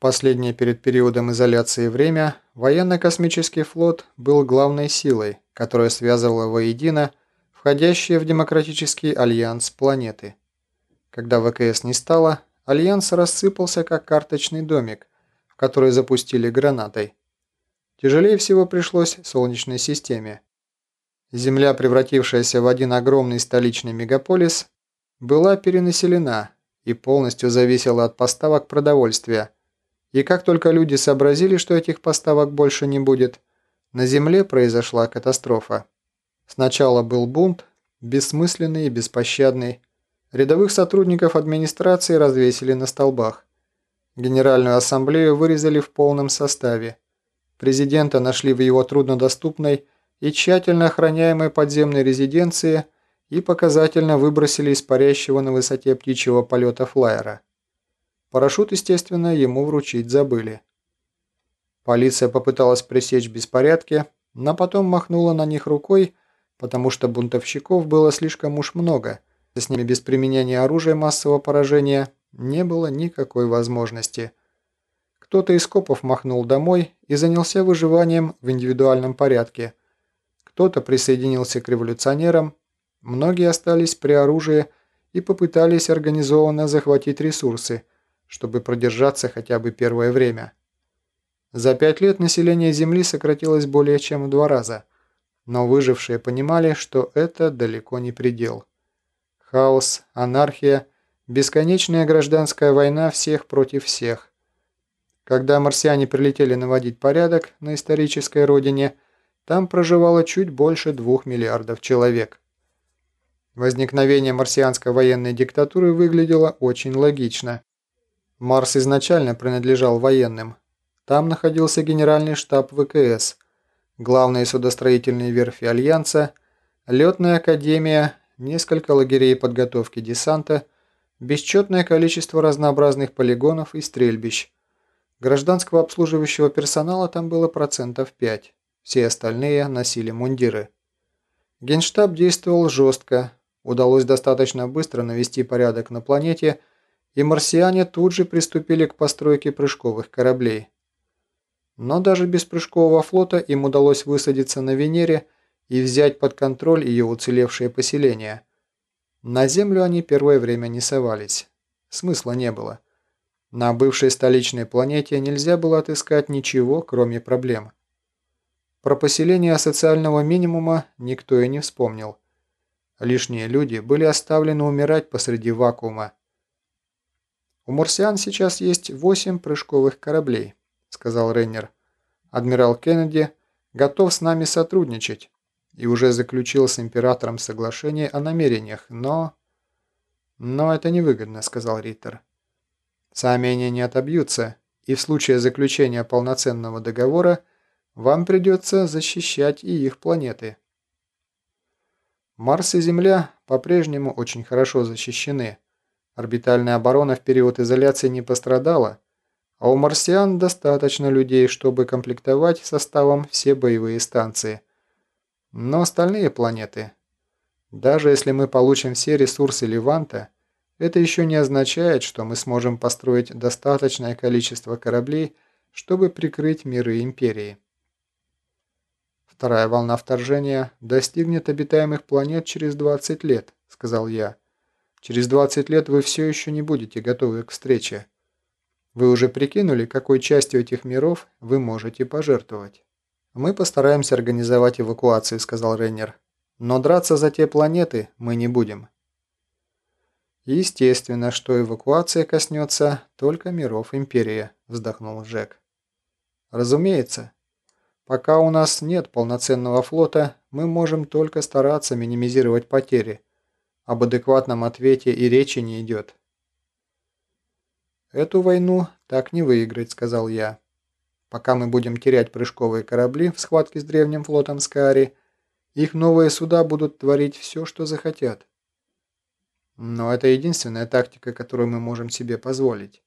последнее перед периодом изоляции время военно-космический флот был главной силой, которая связывала воедино входящие в демократический альянс планеты. Когда ВКС не стало, альянс рассыпался как карточный домик, в который запустили гранатой. Тяжелее всего пришлось Солнечной системе. Земля, превратившаяся в один огромный столичный мегаполис, была перенаселена и полностью зависела от поставок продовольствия. И как только люди сообразили, что этих поставок больше не будет, на Земле произошла катастрофа. Сначала был бунт, бессмысленный и беспощадный. Рядовых сотрудников администрации развесили на столбах. Генеральную ассамблею вырезали в полном составе. Президента нашли в его труднодоступной и тщательно охраняемой подземной резиденции и показательно выбросили из парящего на высоте птичьего полета флайера. Парашют, естественно, ему вручить забыли. Полиция попыталась пресечь беспорядки, но потом махнула на них рукой, потому что бунтовщиков было слишком уж много, с ними без применения оружия массового поражения не было никакой возможности. Кто-то из копов махнул домой и занялся выживанием в индивидуальном порядке – кто-то присоединился к революционерам, многие остались при оружии и попытались организованно захватить ресурсы, чтобы продержаться хотя бы первое время. За пять лет население Земли сократилось более чем в два раза, но выжившие понимали, что это далеко не предел. Хаос, анархия, бесконечная гражданская война всех против всех. Когда марсиане прилетели наводить порядок на исторической родине – там проживало чуть больше двух миллиардов человек. Возникновение марсианской военной диктатуры выглядело очень логично. Марс изначально принадлежал военным. Там находился генеральный штаб ВКС, главные судостроительные верфи Альянса, летная академия, несколько лагерей подготовки десанта, бесчетное количество разнообразных полигонов и стрельбищ. Гражданского обслуживающего персонала там было процентов 5. Все остальные носили мундиры. Генштаб действовал жестко. Удалось достаточно быстро навести порядок на планете, и марсиане тут же приступили к постройке прыжковых кораблей. Но даже без прыжкового флота им удалось высадиться на Венере и взять под контроль ее уцелевшие поселения. На Землю они первое время не совались. Смысла не было. На бывшей столичной планете нельзя было отыскать ничего, кроме проблем. Про поселение социального минимума никто и не вспомнил. Лишние люди были оставлены умирать посреди вакуума. «У марсиан сейчас есть восемь прыжковых кораблей», — сказал Рейнер. «Адмирал Кеннеди готов с нами сотрудничать и уже заключил с императором соглашение о намерениях, но...» «Но это невыгодно», — сказал Риттер. «Сами они не отобьются, и в случае заключения полноценного договора вам придется защищать и их планеты. Марс и Земля по-прежнему очень хорошо защищены. Орбитальная оборона в период изоляции не пострадала, а у марсиан достаточно людей, чтобы комплектовать составом все боевые станции. Но остальные планеты... Даже если мы получим все ресурсы Леванта, это еще не означает, что мы сможем построить достаточное количество кораблей, чтобы прикрыть миры Империи. «Вторая волна вторжения достигнет обитаемых планет через 20 лет», — сказал я. «Через 20 лет вы все еще не будете готовы к встрече. Вы уже прикинули, какой частью этих миров вы можете пожертвовать?» «Мы постараемся организовать эвакуацию», — сказал Рейнер. «Но драться за те планеты мы не будем». «Естественно, что эвакуация коснется только миров Империи», — вздохнул Джек. «Разумеется», Пока у нас нет полноценного флота, мы можем только стараться минимизировать потери. Об адекватном ответе и речи не идет. «Эту войну так не выиграть», — сказал я. «Пока мы будем терять прыжковые корабли в схватке с древним флотом Скари, их новые суда будут творить все, что захотят. Но это единственная тактика, которую мы можем себе позволить.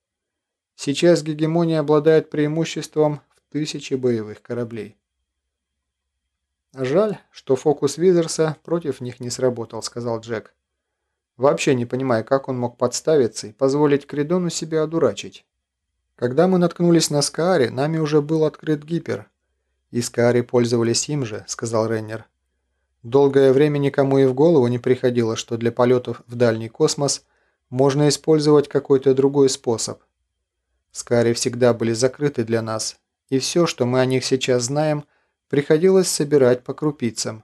Сейчас гегемония обладает преимуществом тысячи боевых кораблей. «Жаль, что фокус Визерса против них не сработал», — сказал Джек. «Вообще не понимаю, как он мог подставиться и позволить Кридону себя одурачить». Когда мы наткнулись на Скаари, нами уже был открыт гипер. И Скаари пользовались им же, сказал Реннер. Долгое время никому и в голову не приходило, что для полетов в дальний космос можно использовать какой-то другой способ. Скари всегда были закрыты для нас, и все, что мы о них сейчас знаем, приходилось собирать по крупицам.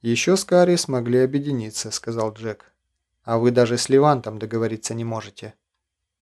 «Еще Скари смогли объединиться», — сказал Джек. «А вы даже с Левантом договориться не можете».